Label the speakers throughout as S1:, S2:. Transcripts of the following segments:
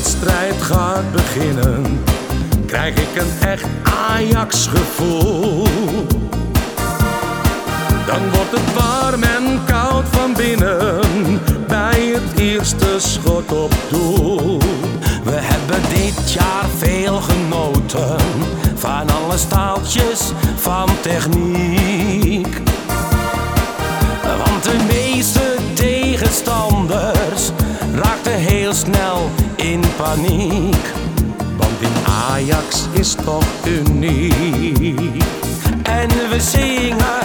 S1: wedstrijd gaat beginnen, krijg ik een echt Ajax-gevoel. Dan wordt het warm en koud van binnen bij het eerste schot op doel.
S2: We hebben dit jaar veel genoten van alle staaltjes van techniek. In paniek.
S1: Want die Ajax is toch uniek.
S2: En we zingen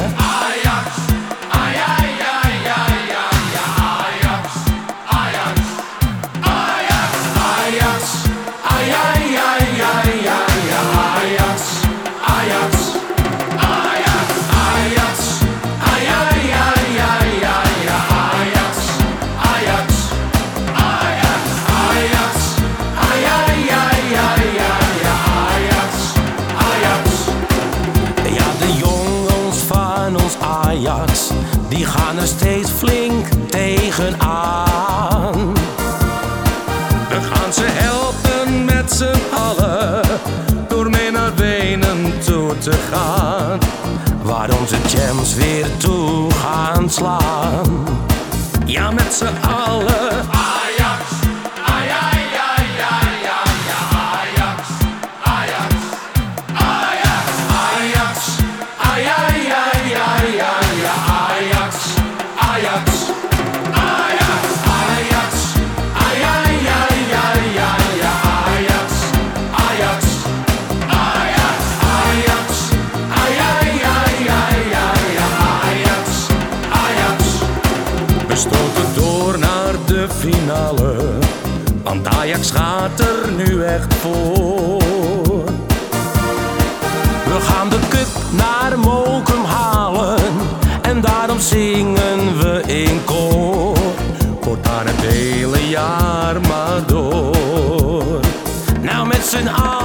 S2: die gaan er steeds flink tegenaan.
S1: We gaan ze helpen met z'n allen door mee naar Wenen toe te gaan.
S2: Waar onze gems weer toe gaan slaan.
S1: Ja, met z'n allen. Finale, want Ajax gaat er nu echt voor.
S2: We gaan de cup naar Mokum halen. En daarom zingen we in koor.
S1: Wordt daar het hele jaar maar door.
S2: Nou met z'n allen